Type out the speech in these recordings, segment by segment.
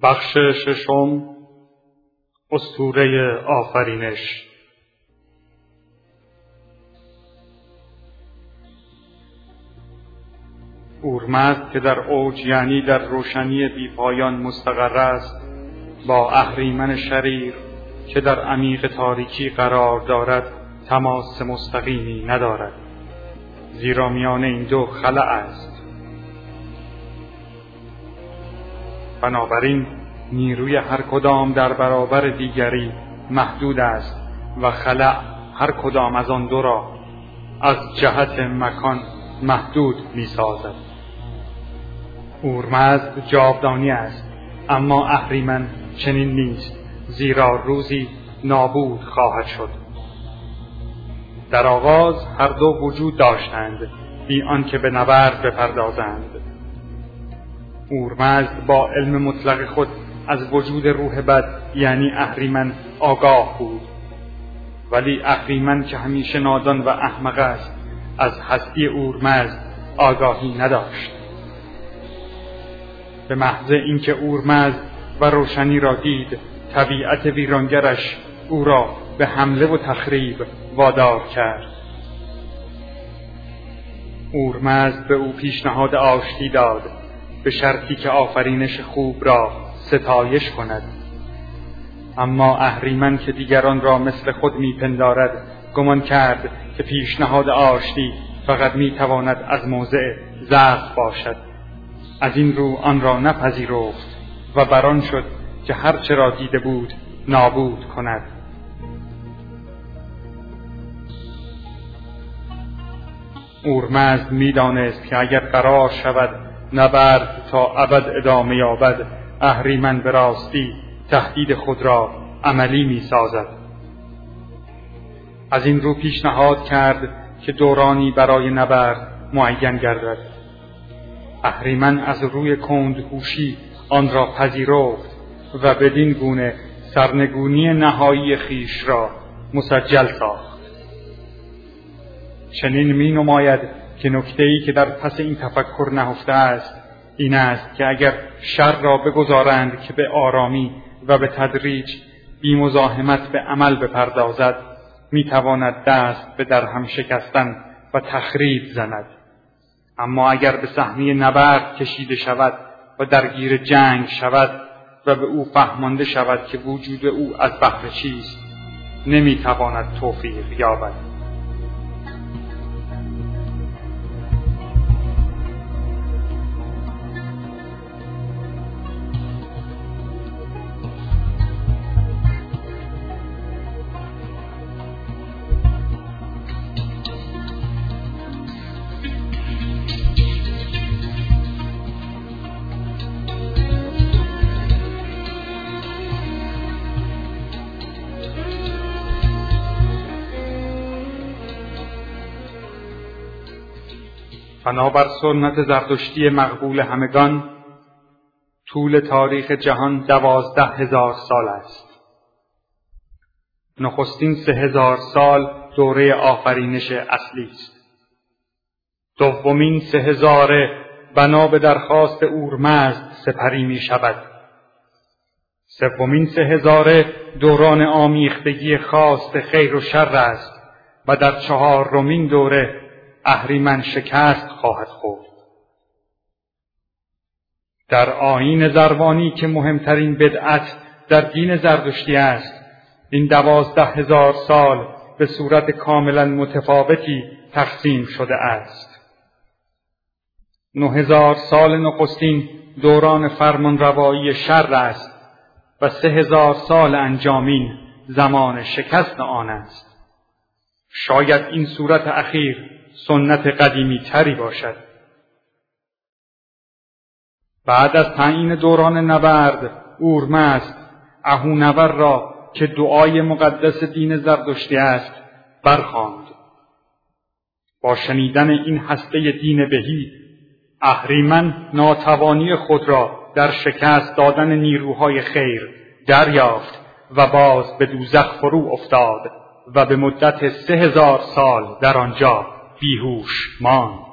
بخش ششم استوره آفرینش. اورمزد که در اوج یعنی در روشنی بیپایان مستقر است با اهریمن شریر که در عمیق تاریکی قرار دارد تماس مستقیمی ندارد. زیرا میان این دو خلع است. بنابراین نیروی هر کدام در برابر دیگری محدود است و خلع هر کدام از آن دو را از جهت مکان محدود می سازد اورمزد جاودانی است اما اهریمن چنین نیست زیرا روزی نابود خواهد شد. در آغاز هر دو وجود داشتند بی آنکه به نبرد بپردازند. اورمزد با علم مطلق خود از وجود روح بد یعنی اهریمن آگاه بود. ولی اهریمن که همیشه نادان و احمق است از هستی اورمزد آگاهی نداشت. به محض اینکه اورمزد و روشنی را دید طبیعت ویرانگرش او را به حمله و تخریب وادار کرد. اورمزد به او پیشنهاد آشتی داد. به شرطی که آفرینش خوب را ستایش کند. اما اهریمن که دیگران را مثل خود میپندارد گمان کرد که پیشنهاد آشتی فقط می‌تواند از موضع ضعف باشد. از این رو آن را نپذیرفت و بران شد که هرچه را دیده بود نابود کند. اورمزد می‌دانست که اگر قرار شود نبرد تا ابد ادامه یابد. اهریمن به راستی تهدید خود را عملی می سازد. از این رو پیشنهاد کرد که دورانی برای نبرد معین گردد. اهریمن از روی کند هوشی آن را پذیرفت و بدین گونه سرنگونی نهایی خیش را مسجل ساخت. چنین می نماید که نکته ای که در پس این تفکر نهفته است این است که اگر شر را بگذارند که به آرامی و به تدریج بی مزاحمت به عمل بپردازد می‌تواند دست به درهم شکستن و تخریب زند. اما اگر به صحنه نبرد کشیده شود و درگیر جنگ شود و به او فهمانده شود که وجود او از بهر چیست نمی‌تواند توفیق یابد. بنابر سنت زردشتی مقبول همگان طول تاریخ جهان دوازده هزار سال است. نخستین سه هزار سال دوره آفرینش اصلی است. دومین سه هزاره بنا به درخواست اورمزد سپری می شود. سومین سه هزاره دوران آمیختگی خواست خیر و شر است و در چهارمین دوره اهریمن شکست خواهد خورد. در آین زروانی که مهمترین بدعت در دین زردشتی است این دوازده هزار سال به صورت کاملا متفاوتی تقسیم شده است. نه هزار سال نخستین دوران فرمان روایی شر است و سه هزار سال انجامین زمان شکست آن است. شاید این صورت اخیر سنت قدیمی تری باشد. بعد از تعیین دوران نبرد اورمست اهونور را که دعای مقدس دین زردشتی است برخواند با شنیدن این هسته دین بهی اهریمن ناتوانی خود را در شکست دادن نیروهای خیر دریافت و باز به دوزخ فرو افتاد و به مدت سه هزار سال در آنجا بیهوش ماند.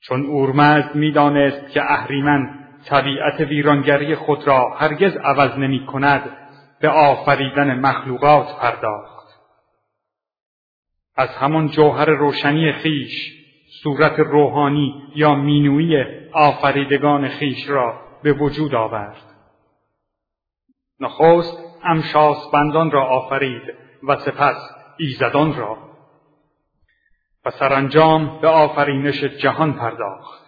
چون اورمزد می‌دانست که اهریمن طبیعت ویرانگری خود را هرگز عوض نمی کند به آفریدن مخلوقات پرداخت. از همان جوهر روشنی خیش صورت روحانی یا مینوی آفریدگان خیش را به وجود آورد. نخست بندان را آفرید و سپس ایزدان را و سرانجام به آفرینش جهان پرداخت.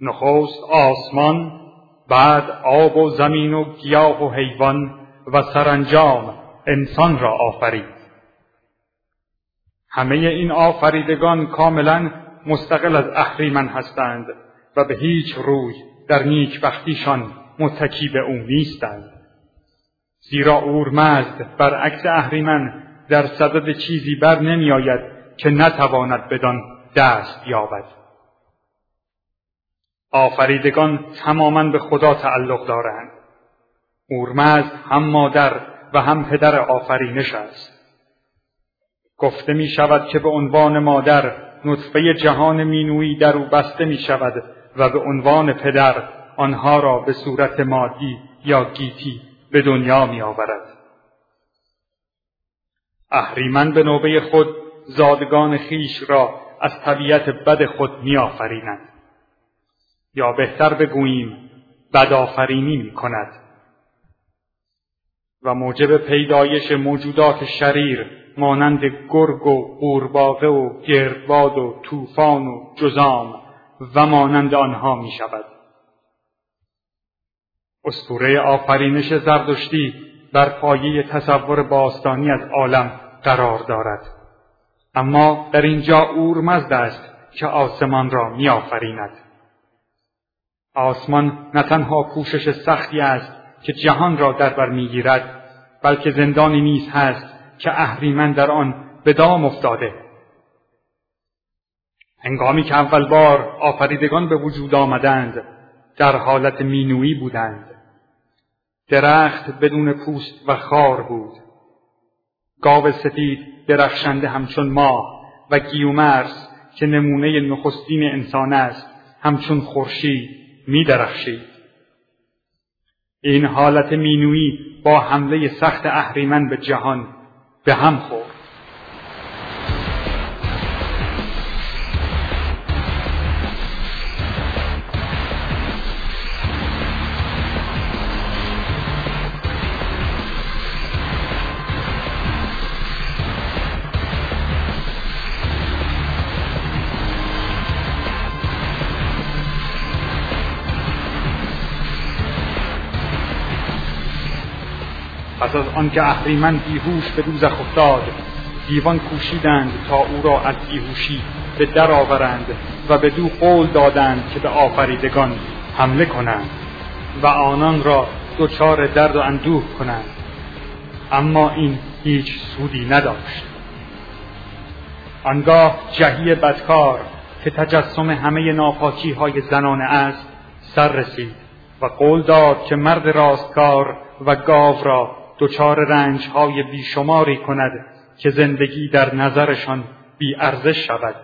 نخست آسمان بعد آب و زمین و گیاه و حیوان و سرانجام انسان را آفرید. همه این آفریدگان کاملا مستقل از اهریمن هستند و به هیچ روی در نیکبختیشان متکی به او نیستند. زیرا اورمزد برعکس اهریمن در صدد چیزی بر نمی آید که نتواند بدان دست یابد. آفریدگان تماما به خدا تعلق دارند. اورمزد هم مادر و هم پدر آفرینش است. گفته می شود که به عنوان مادر نطفه جهان مینویی در او بسته می شود و به عنوان پدر آنها را به صورت مادی یا گیتی به دنیا می آورد. اهریمن به نوبه خود زادگان خیش را از طبیعت بد خود می آفریند. یا بهتر بگوییم بدآفرینی می کند و موجب پیدایش موجودات شریر مانند گرگ و قورباغه و گردباد و طوفان و جزام و مانند آنها می شود. اسطوره آفرینش زردشتی بر پایه تصور باستانی از عالم قرار دارد اما در اینجا اورمزد است که آسمان را می آفریند. آسمان نه تنها پوشش سختی است که جهان را در بر می‌گیرد بلکه زندانی نیز هست که اهریمن در آن به دام افتاده. هنگامی که اول بار آفریدگان به وجود آمدند در حالت مینویی بودند. درخت بدون پوست و خار بود. گاو سفید درخشنده همچون ماه و گیومرس که نمونه نخستین انسان است همچون خورشید می. این حالت مینویی با حمله سخت اهریمن به جهان به هم خورد پس از آنکه اهریمن بیهوش به دوزخ افتاد دیوان کوشیدند تا او را از بیهوشی به در آورند و به دو قول دادند که به آفریدگان حمله کنند و آنان را دچار درد و اندوه کنند. اما این هیچ سودی نداشت. آنگاه جهی بدکار که تجسم همه ناپاکی های زنانه است سر رسید و قول داد که مرد راستکار و گاو را دچار رنج های بیشماری کند که زندگی در نظرشان بی ارزش شود.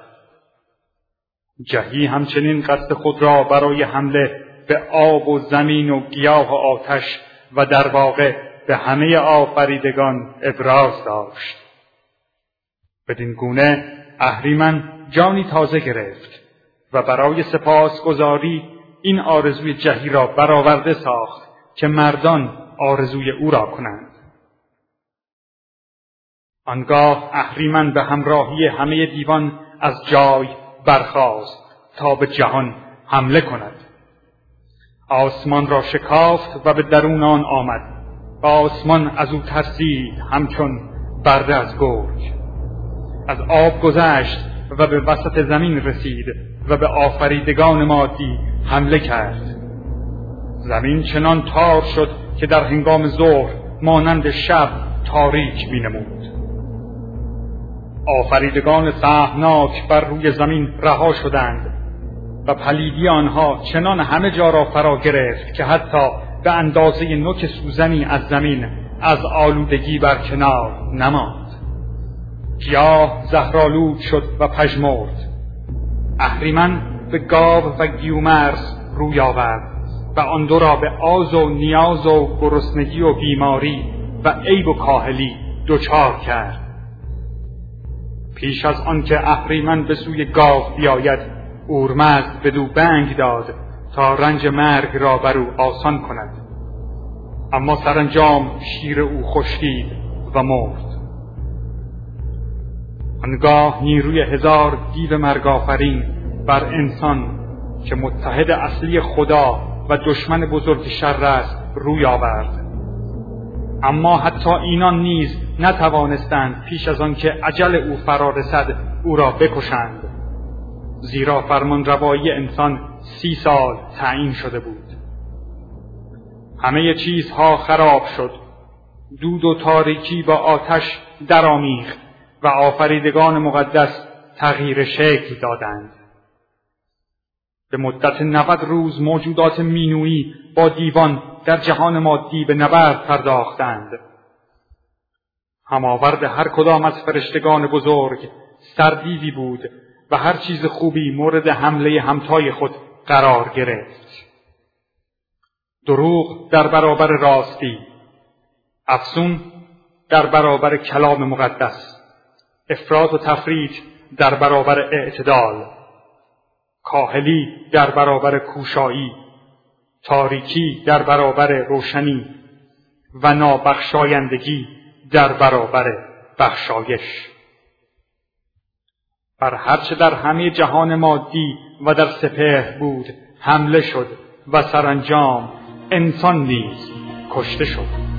جهی همچنین قصد خود را برای حمله به آب و زمین و گیاه و آتش و در واقع به همه آفریدگان ابراز داشت. بدین گونه اهریمن جانی تازه گرفت و برای سپاسگزاری این آرزوی جهی را برآورده ساخت که مردان آرزوی او را کنند. آنگاه اهریمن به همراهی همه دیوان از جای برخاست تا به جهان حمله کند. آسمان را شکافت و به درون آن آمد. آسمان از او ترسید همچون برده از گرگ از آب گذشت و به وسط زمین رسید و به آفریدگان مادی حمله کرد. زمین چنان تار شد که در هنگام ظهر مانند شب تاریک مینمود. آفریدگان سهمناک بر روی زمین رها شدند و پلیدی آنها چنان همه جا را فرا گرفت که حتی به اندازه نوک سوزنی از زمین از آلودگی بر کنار نماند. گیاه زهرالود شد و پژمرد. اهریمن به گاو و گیومرز روی آورد. و آن دو را به آز و نیاز و گرسنگی و بیماری و عیب و کاهلی دچار کرد. پیش از آنکه اهریمن به سوی گاو بیاید اورمزد دو بنگ داد تا رنج مرگ را بر او آسان کند. اما سرانجام شیر او خشکید و مرد. آنگاه نیروی هزار دیو مرگافرین بر انسان که متحد اصلی خدا و دشمن بزرگ شر است روی آورد. اما حتی اینان نیز نتوانستند پیش از آن که عجل او فرا رسد او را بکشند. زیرا فرمان روایی انسان سی سال تعیین شده بود. همه چیزها خراب شد. دود و تاریکی با آتش درآمیخت و آفریدگان مقدس تغییر شکل دادند. به مدت نود روز موجودات مینویی با دیوان در جهان مادی به نبرد پرداختند. هماورد هر کدام از فرشتگان بزرگ سردیدی بود و هر چیز خوبی مورد حمله همتای خود قرار گرفت. دروغ در برابر راستی افسون در برابر کلام مقدس افراد و تفریط در برابر اعتدال. کاهلی در برابر کوشایی تاریکی در برابر روشنی و نابخشایندگی در برابر بخشایش. بر هرچه در همه جهان مادی و در سپهر بود حمله شد و سرانجام انسان نیز کشته شد.